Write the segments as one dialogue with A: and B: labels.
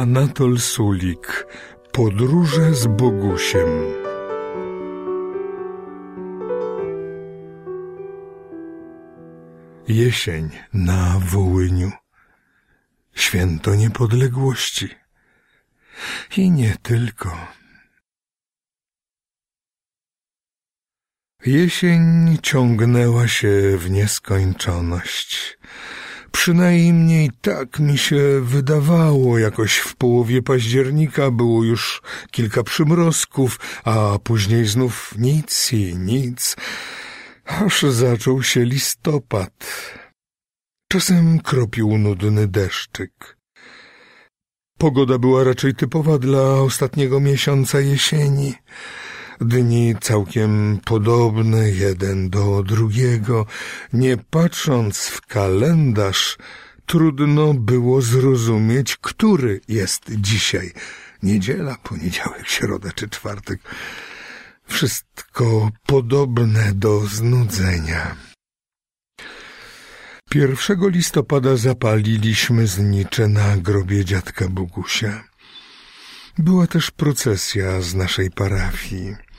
A: Anatol Sulik Podróże z Bogusiem. Jesień na Wołyniu. Święto Niepodległości. I nie tylko. Jesień ciągnęła się w nieskończoność Przynajmniej tak mi się wydawało. Jakoś w połowie października było już kilka przymrozków, a później znów nic i nic, aż zaczął się listopad. Czasem kropił nudny deszczyk. Pogoda była raczej typowa dla ostatniego miesiąca jesieni. Dni całkiem podobne jeden do drugiego. Nie patrząc w kalendarz, trudno było zrozumieć, który jest dzisiaj. Niedziela, poniedziałek, środa czy czwartek. Wszystko podobne do znudzenia. Pierwszego listopada zapaliliśmy znicze na grobie dziadka Bogusia. Była też procesja z naszej parafii.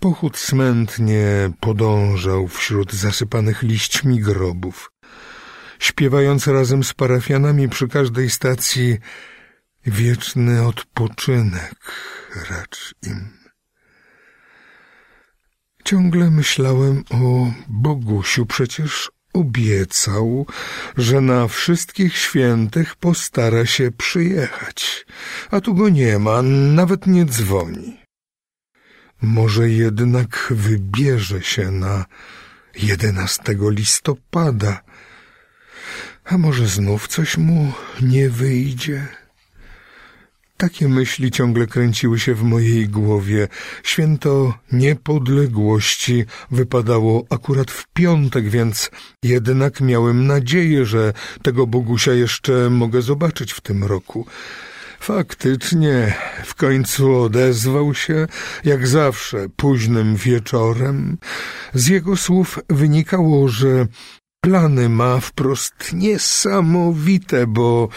A: Pochód smętnie podążał wśród zasypanych liśćmi grobów, śpiewając razem z parafianami przy każdej stacji wieczny odpoczynek racz im. Ciągle myślałem o Bogusiu, przecież obiecał, że na wszystkich świętych postara się przyjechać, a tu go nie ma, nawet nie dzwoni. Może jednak wybierze się na jedenastego listopada, a może znów coś mu nie wyjdzie. Takie myśli ciągle kręciły się w mojej głowie. Święto niepodległości wypadało akurat w piątek, więc jednak miałem nadzieję, że tego Bogusia jeszcze mogę zobaczyć w tym roku. Faktycznie, w końcu odezwał się, jak zawsze, późnym wieczorem. Z jego słów wynikało, że plany ma wprost niesamowite, bo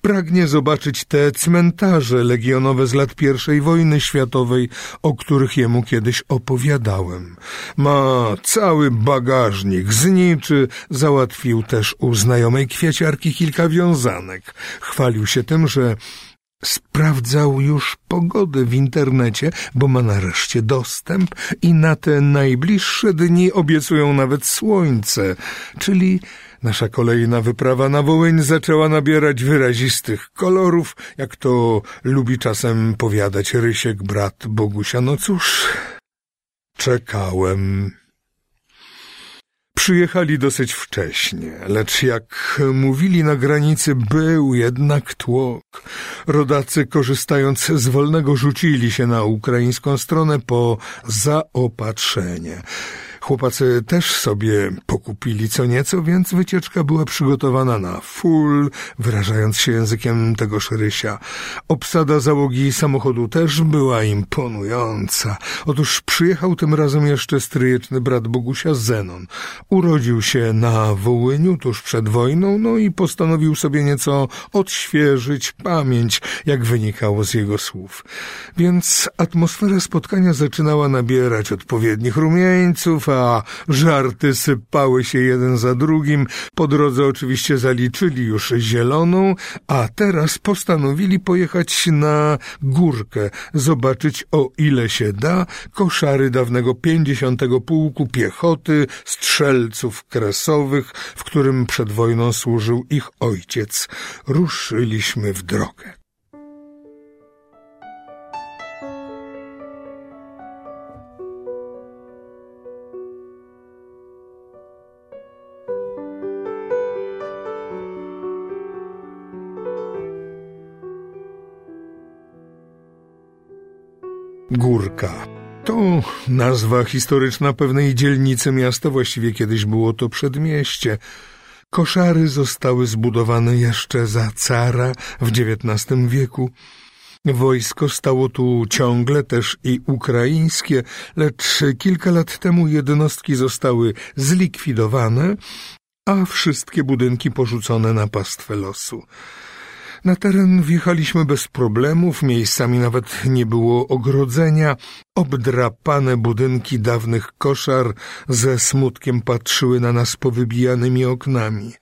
A: pragnie zobaczyć te cmentarze legionowe z lat I wojny światowej, o których jemu kiedyś opowiadałem. Ma cały bagażnik zniczy, załatwił też u znajomej kwieciarki kilka wiązanek. Chwalił się tym, że Sprawdzał już pogodę w internecie, bo ma nareszcie dostęp i na te najbliższe dni obiecują nawet słońce, czyli nasza kolejna wyprawa na Wołyń zaczęła nabierać wyrazistych kolorów, jak to lubi czasem powiadać Rysiek, brat Bogusia. No cóż, czekałem. Przyjechali dosyć wcześnie, lecz jak mówili na granicy, był jednak tłok. Rodacy, korzystając z wolnego, rzucili się na ukraińską stronę po zaopatrzenie. Chłopacy też sobie pokupili co nieco, więc wycieczka była przygotowana na full, wyrażając się językiem tego Rysia. Obsada załogi samochodu też była imponująca. Otóż przyjechał tym razem jeszcze stryjeczny brat Bogusia Zenon. Urodził się na Wołyniu tuż przed wojną, no i postanowił sobie nieco odświeżyć pamięć, jak wynikało z jego słów. Więc atmosfera spotkania zaczynała nabierać odpowiednich rumieńców, a żarty sypały się jeden za drugim. Po drodze oczywiście zaliczyli już zieloną, a teraz postanowili pojechać na górkę, zobaczyć o ile się da koszary dawnego pięćdziesiątego pułku piechoty, strzelców kresowych, w którym przed wojną służył ich ojciec. Ruszyliśmy w drogę. To nazwa historyczna pewnej dzielnicy miasta, właściwie kiedyś było to przedmieście. Koszary zostały zbudowane jeszcze za cara w XIX wieku. Wojsko stało tu ciągle też i ukraińskie, lecz kilka lat temu jednostki zostały zlikwidowane, a wszystkie budynki porzucone na pastwę losu. Na teren wjechaliśmy bez problemów, miejscami nawet nie było ogrodzenia. Obdrapane budynki dawnych koszar ze smutkiem patrzyły na nas powybijanymi oknami.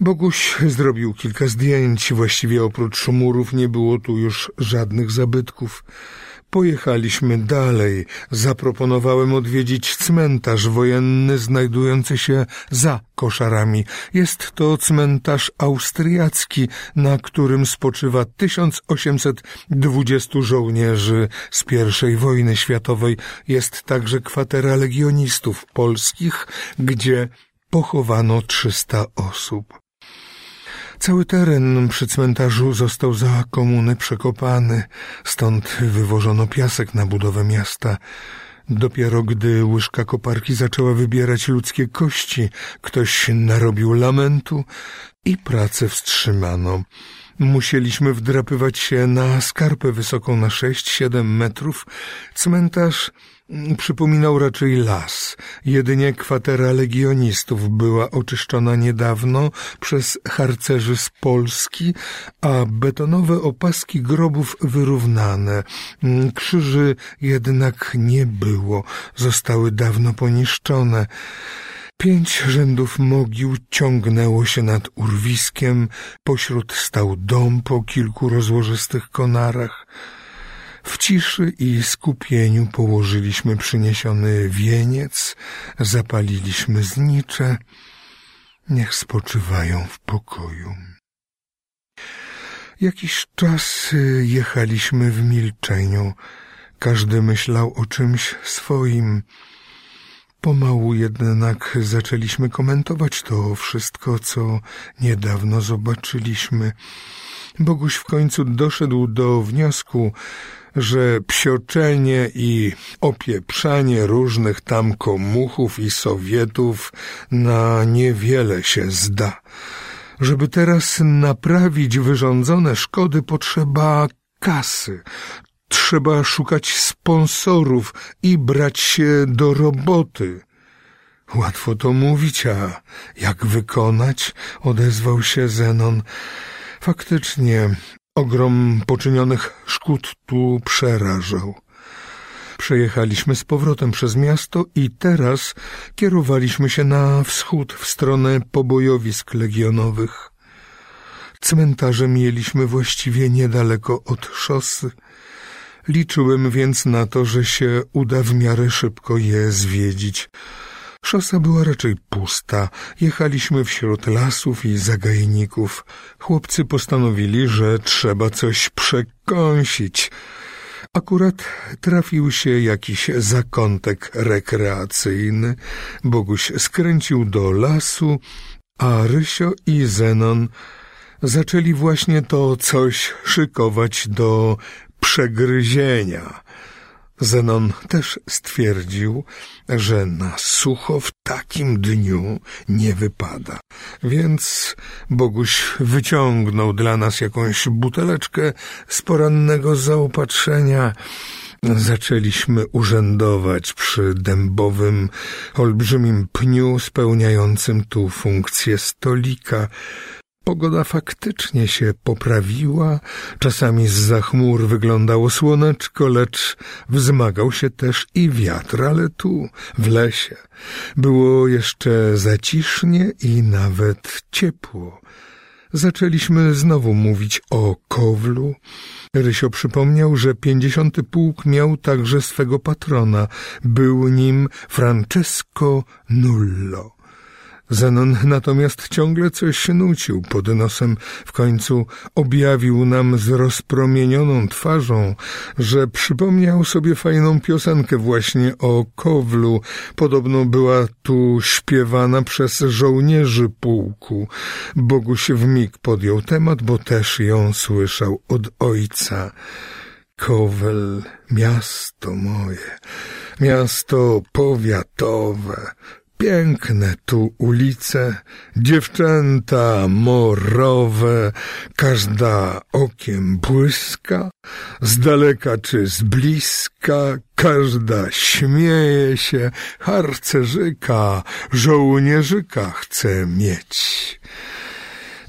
A: Boguś zrobił kilka zdjęć, właściwie oprócz murów nie było tu już żadnych zabytków. Pojechaliśmy dalej. Zaproponowałem odwiedzić cmentarz wojenny znajdujący się za koszarami. Jest to cmentarz austriacki, na którym spoczywa 1820 żołnierzy z I wojny światowej. Jest także kwatera legionistów polskich, gdzie pochowano 300 osób. Cały teren przy cmentarzu został za komuny przekopany, stąd wywożono piasek na budowę miasta. Dopiero gdy łyżka koparki zaczęła wybierać ludzkie kości, ktoś narobił lamentu i pracę wstrzymano. Musieliśmy wdrapywać się na skarpę wysoką na sześć, siedem metrów. Cmentarz przypominał raczej las. Jedynie kwatera legionistów była oczyszczona niedawno przez harcerzy z Polski, a betonowe opaski grobów wyrównane. Krzyży jednak nie było, zostały dawno poniszczone. Pięć rzędów mogił ciągnęło się nad urwiskiem, pośród stał dom po kilku rozłożystych konarach. W ciszy i skupieniu położyliśmy przyniesiony wieniec, zapaliliśmy znicze. Niech spoczywają w pokoju. Jakiś czas y, jechaliśmy w milczeniu. Każdy myślał o czymś swoim. Pomału jednak zaczęliśmy komentować to wszystko, co niedawno zobaczyliśmy. Boguś w końcu doszedł do wniosku, że psioczenie i opieprzanie różnych tam komuchów i sowietów na niewiele się zda. Żeby teraz naprawić wyrządzone szkody potrzeba kasy, Trzeba szukać sponsorów i brać się do roboty. Łatwo to mówić, a jak wykonać? odezwał się Zenon. Faktycznie, ogrom poczynionych szkód tu przerażał. Przejechaliśmy z powrotem przez miasto i teraz kierowaliśmy się na wschód w stronę pobojowisk legionowych. Cmentarze mieliśmy właściwie niedaleko od szosy. Liczyłem więc na to, że się uda w miarę szybko je zwiedzić. Szosa była raczej pusta. Jechaliśmy wśród lasów i zagajników. Chłopcy postanowili, że trzeba coś przekąsić. Akurat trafił się jakiś zakątek rekreacyjny. Boguś skręcił do lasu, a Rysio i Zenon zaczęli właśnie to coś szykować do przegryzienia. Zenon też stwierdził, że na sucho w takim dniu nie wypada, więc Boguś wyciągnął dla nas jakąś buteleczkę z porannego zaopatrzenia. Zaczęliśmy urzędować przy dębowym, olbrzymim pniu spełniającym tu funkcję stolika. Pogoda faktycznie się poprawiła, czasami z chmur wyglądało słoneczko, lecz wzmagał się też i wiatr, ale tu, w lesie, było jeszcze zacisznie i nawet ciepło. Zaczęliśmy znowu mówić o Kowlu. Rysio przypomniał, że pięćdziesiąty pułk miał także swego patrona. Był nim Francesco Nullo. Zenon natomiast ciągle coś nucił pod nosem. W końcu objawił nam z rozpromienioną twarzą, że przypomniał sobie fajną piosenkę właśnie o Kowlu. Podobno była tu śpiewana przez żołnierzy pułku. Boguś w mig podjął temat, bo też ją słyszał od ojca. Kowel, miasto moje, miasto powiatowe, Piękne tu ulice, dziewczęta morowe, każda okiem błyska, z daleka czy z bliska, każda śmieje się, harcerzyka, żołnierzyka chce mieć.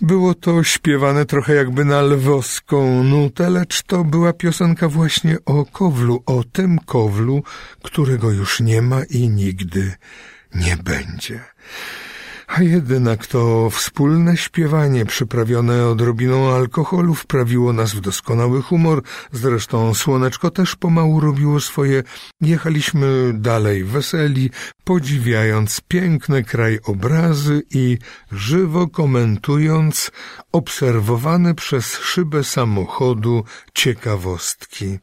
A: Było to śpiewane trochę jakby na lwowską nutę, lecz to była piosenka właśnie o kowlu, o tym kowlu, którego już nie ma i nigdy nie będzie. A jednak to wspólne śpiewanie przyprawione odrobiną alkoholu wprawiło nas w doskonały humor. Zresztą słoneczko też pomału robiło swoje. Jechaliśmy dalej weseli, podziwiając piękne krajobrazy i żywo komentując obserwowane przez szybę samochodu ciekawostki.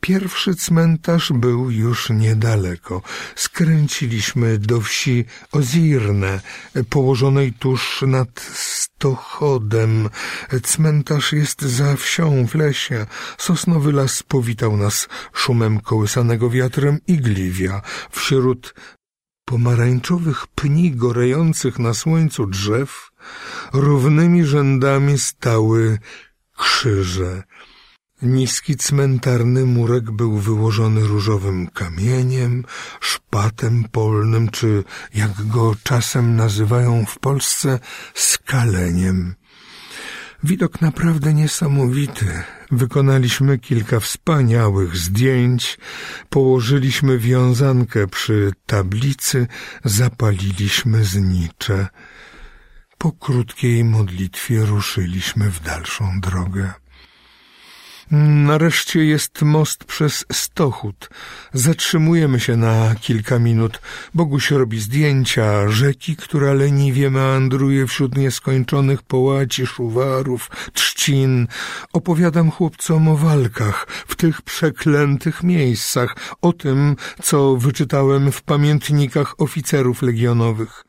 A: Pierwszy cmentarz był już niedaleko. Skręciliśmy do wsi Ozirne, położonej tuż nad Stochodem. Cmentarz jest za wsią w lesie. Sosnowy las powitał nas szumem kołysanego wiatrem igliwia. Wśród pomarańczowych pni gorejących na słońcu drzew równymi rzędami stały krzyże. Niski cmentarny murek był wyłożony różowym kamieniem, szpatem polnym, czy jak go czasem nazywają w Polsce, skaleniem. Widok naprawdę niesamowity. Wykonaliśmy kilka wspaniałych zdjęć, położyliśmy wiązankę przy tablicy, zapaliliśmy znicze. Po krótkiej modlitwie ruszyliśmy w dalszą drogę. Nareszcie jest most przez Stochód. Zatrzymujemy się na kilka minut. Boguś robi zdjęcia rzeki, która leniwie meandruje wśród nieskończonych połaci, szuwarów, trzcin. Opowiadam chłopcom o walkach w tych przeklętych miejscach, o tym, co wyczytałem w pamiętnikach oficerów legionowych.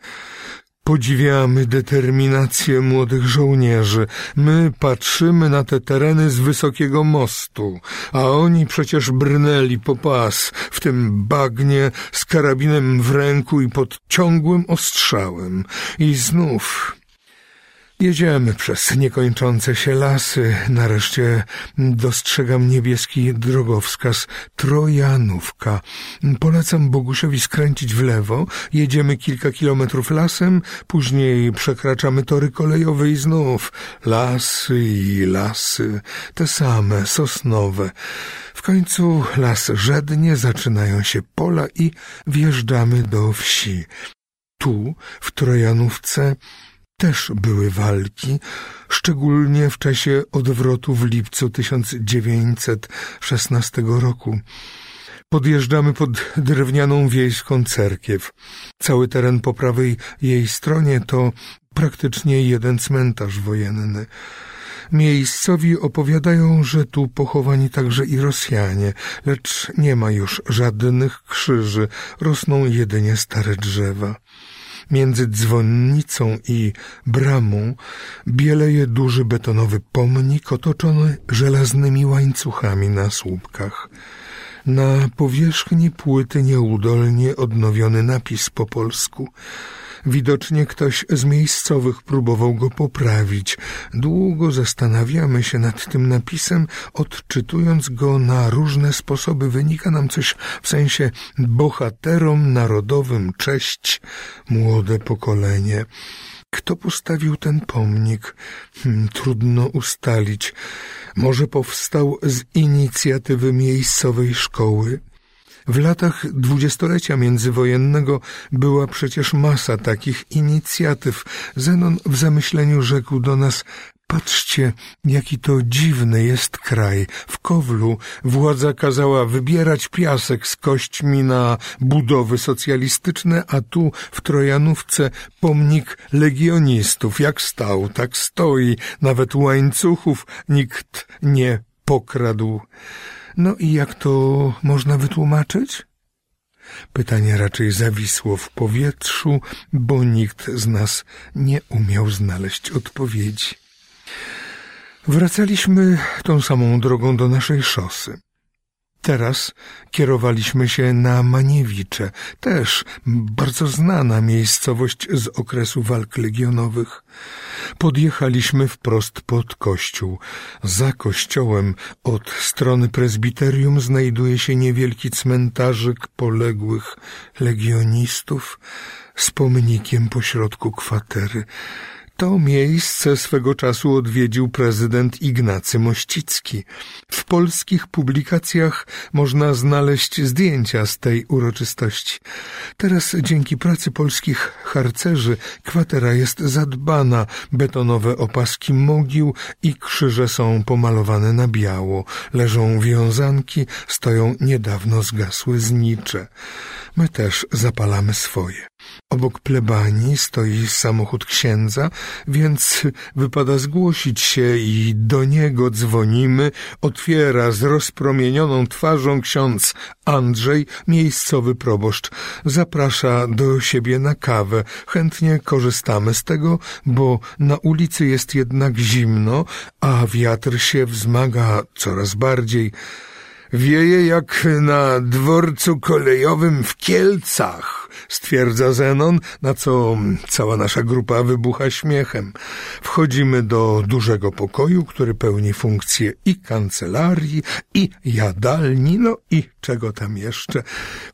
A: Podziwiamy determinację młodych żołnierzy. My patrzymy na te tereny z wysokiego mostu, a oni przecież brnęli po pas w tym bagnie z karabinem w ręku i pod ciągłym ostrzałem. I znów Jedziemy przez niekończące się lasy. Nareszcie dostrzegam niebieski drogowskaz Trojanówka. Polecam Bogusiowi skręcić w lewo. Jedziemy kilka kilometrów lasem, później przekraczamy tory kolejowe i znów lasy i lasy, te same, sosnowe. W końcu las żednie, zaczynają się pola i wjeżdżamy do wsi. Tu, w Trojanówce, też były walki, szczególnie w czasie odwrotu w lipcu 1916 roku. Podjeżdżamy pod drewnianą wiejską cerkiew. Cały teren po prawej jej stronie to praktycznie jeden cmentarz wojenny. Miejscowi opowiadają, że tu pochowani także i Rosjanie, lecz nie ma już żadnych krzyży, rosną jedynie stare drzewa. Między dzwonnicą i bramą bieleje duży betonowy pomnik otoczony żelaznymi łańcuchami na słupkach. Na powierzchni płyty nieudolnie odnowiony napis po polsku – Widocznie ktoś z miejscowych próbował go poprawić. Długo zastanawiamy się nad tym napisem, odczytując go na różne sposoby. Wynika nam coś w sensie bohaterom narodowym cześć, młode pokolenie. Kto postawił ten pomnik? Hmm, trudno ustalić. Może powstał z inicjatywy miejscowej szkoły? W latach dwudziestolecia międzywojennego była przecież masa takich inicjatyw. Zenon w zamyśleniu rzekł do nas Patrzcie, jaki to dziwny jest kraj. W Kowlu władza kazała wybierać piasek z kośćmi na budowy socjalistyczne, a tu w Trojanówce pomnik legionistów. Jak stał, tak stoi. Nawet łańcuchów nikt nie pokradł. No i jak to można wytłumaczyć? Pytanie raczej zawisło w powietrzu, bo nikt z nas nie umiał znaleźć odpowiedzi. Wracaliśmy tą samą drogą do naszej szosy. Teraz kierowaliśmy się na Maniewicze, też bardzo znana miejscowość z okresu walk legionowych. Podjechaliśmy wprost pod kościół. Za kościołem od strony prezbiterium znajduje się niewielki cmentarzyk poległych legionistów z pomnikiem pośrodku kwatery. To miejsce swego czasu odwiedził prezydent Ignacy Mościcki. W polskich publikacjach można znaleźć zdjęcia z tej uroczystości. Teraz dzięki pracy polskich harcerzy kwatera jest zadbana, betonowe opaski mogił i krzyże są pomalowane na biało, leżą wiązanki, stoją niedawno zgasłe znicze. My też zapalamy swoje. Obok plebanii stoi samochód księdza, więc wypada zgłosić się i do niego dzwonimy. Otwiera z rozpromienioną twarzą ksiądz Andrzej, miejscowy proboszcz. Zaprasza do siebie na kawę. Chętnie korzystamy z tego, bo na ulicy jest jednak zimno, a wiatr się wzmaga coraz bardziej. Wieje jak na dworcu kolejowym w Kielcach, stwierdza Zenon, na co cała nasza grupa wybucha śmiechem. Wchodzimy do dużego pokoju, który pełni funkcję i kancelarii, i jadalni, no i czego tam jeszcze.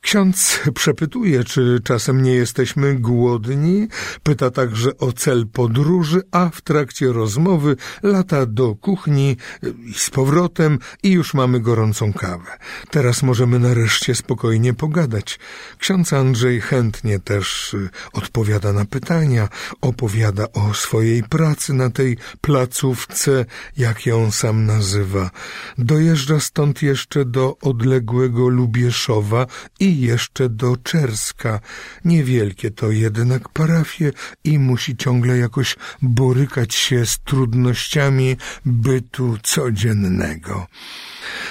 A: Ksiądz przepytuje, czy czasem nie jesteśmy głodni, pyta także o cel podróży, a w trakcie rozmowy lata do kuchni i z powrotem i już mamy gorącą kawę kawę. Teraz możemy nareszcie spokojnie pogadać. Ksiądz Andrzej chętnie też y, odpowiada na pytania, opowiada o swojej pracy na tej placówce, jak ją sam nazywa. Dojeżdża stąd jeszcze do odległego Lubieszowa i jeszcze do Czerska. Niewielkie to jednak parafie i musi ciągle jakoś borykać się z trudnościami bytu codziennego.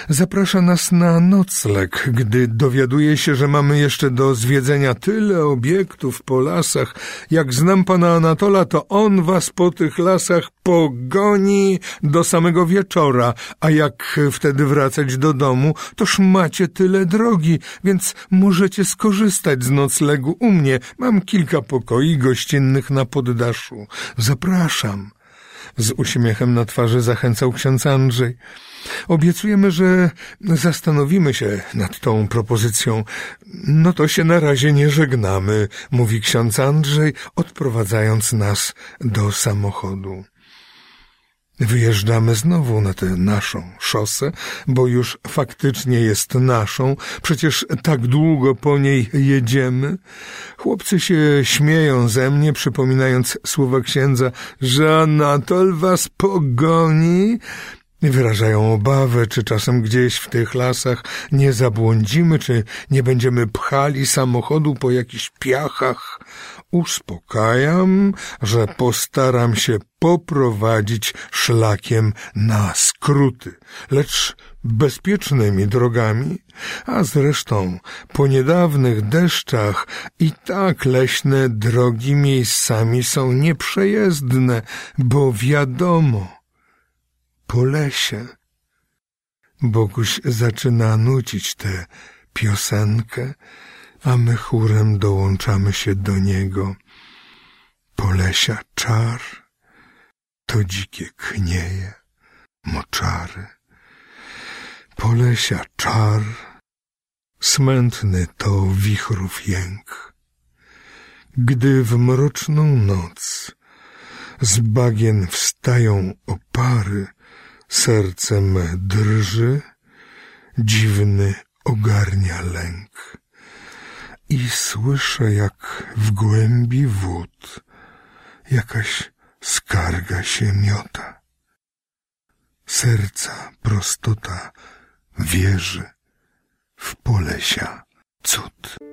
A: Zaprasza nas na nocleg, gdy dowiaduje się, że mamy jeszcze do zwiedzenia tyle obiektów po lasach. Jak znam pana Anatola, to on was po tych lasach pogoni do samego wieczora, a jak wtedy wracać do domu, toż macie tyle drogi, więc możecie skorzystać z noclegu u mnie. Mam kilka pokoi gościnnych na poddaszu. Zapraszam. Z uśmiechem na twarzy zachęcał ksiądz Andrzej. Obiecujemy, że zastanowimy się nad tą propozycją. No to się na razie nie żegnamy, mówi ksiądz Andrzej, odprowadzając nas do samochodu. Wyjeżdżamy znowu na tę naszą szosę, bo już faktycznie jest naszą, przecież tak długo po niej jedziemy. Chłopcy się śmieją ze mnie, przypominając słowa księdza, że Anatol was pogoni, Wyrażają obawę, czy czasem gdzieś w tych lasach nie zabłądzimy, czy nie będziemy pchali samochodu po jakichś piachach. Uspokajam, że postaram się poprowadzić szlakiem na skróty, lecz bezpiecznymi drogami, a zresztą po niedawnych deszczach i tak leśne drogi miejscami są nieprzejezdne, bo wiadomo, po lesie. Boguś zaczyna nucić tę piosenkę, a my chórem dołączamy się do niego. Polesia czar, to dzikie knieje, moczary. Polesia czar, smętny to wichrów jęk. Gdy w mroczną noc z bagien wstają opary, Serce me drży, dziwny ogarnia lęk. I słyszę, jak w głębi wód jakaś skarga się miota. Serca prostota wierzy w polesia cud.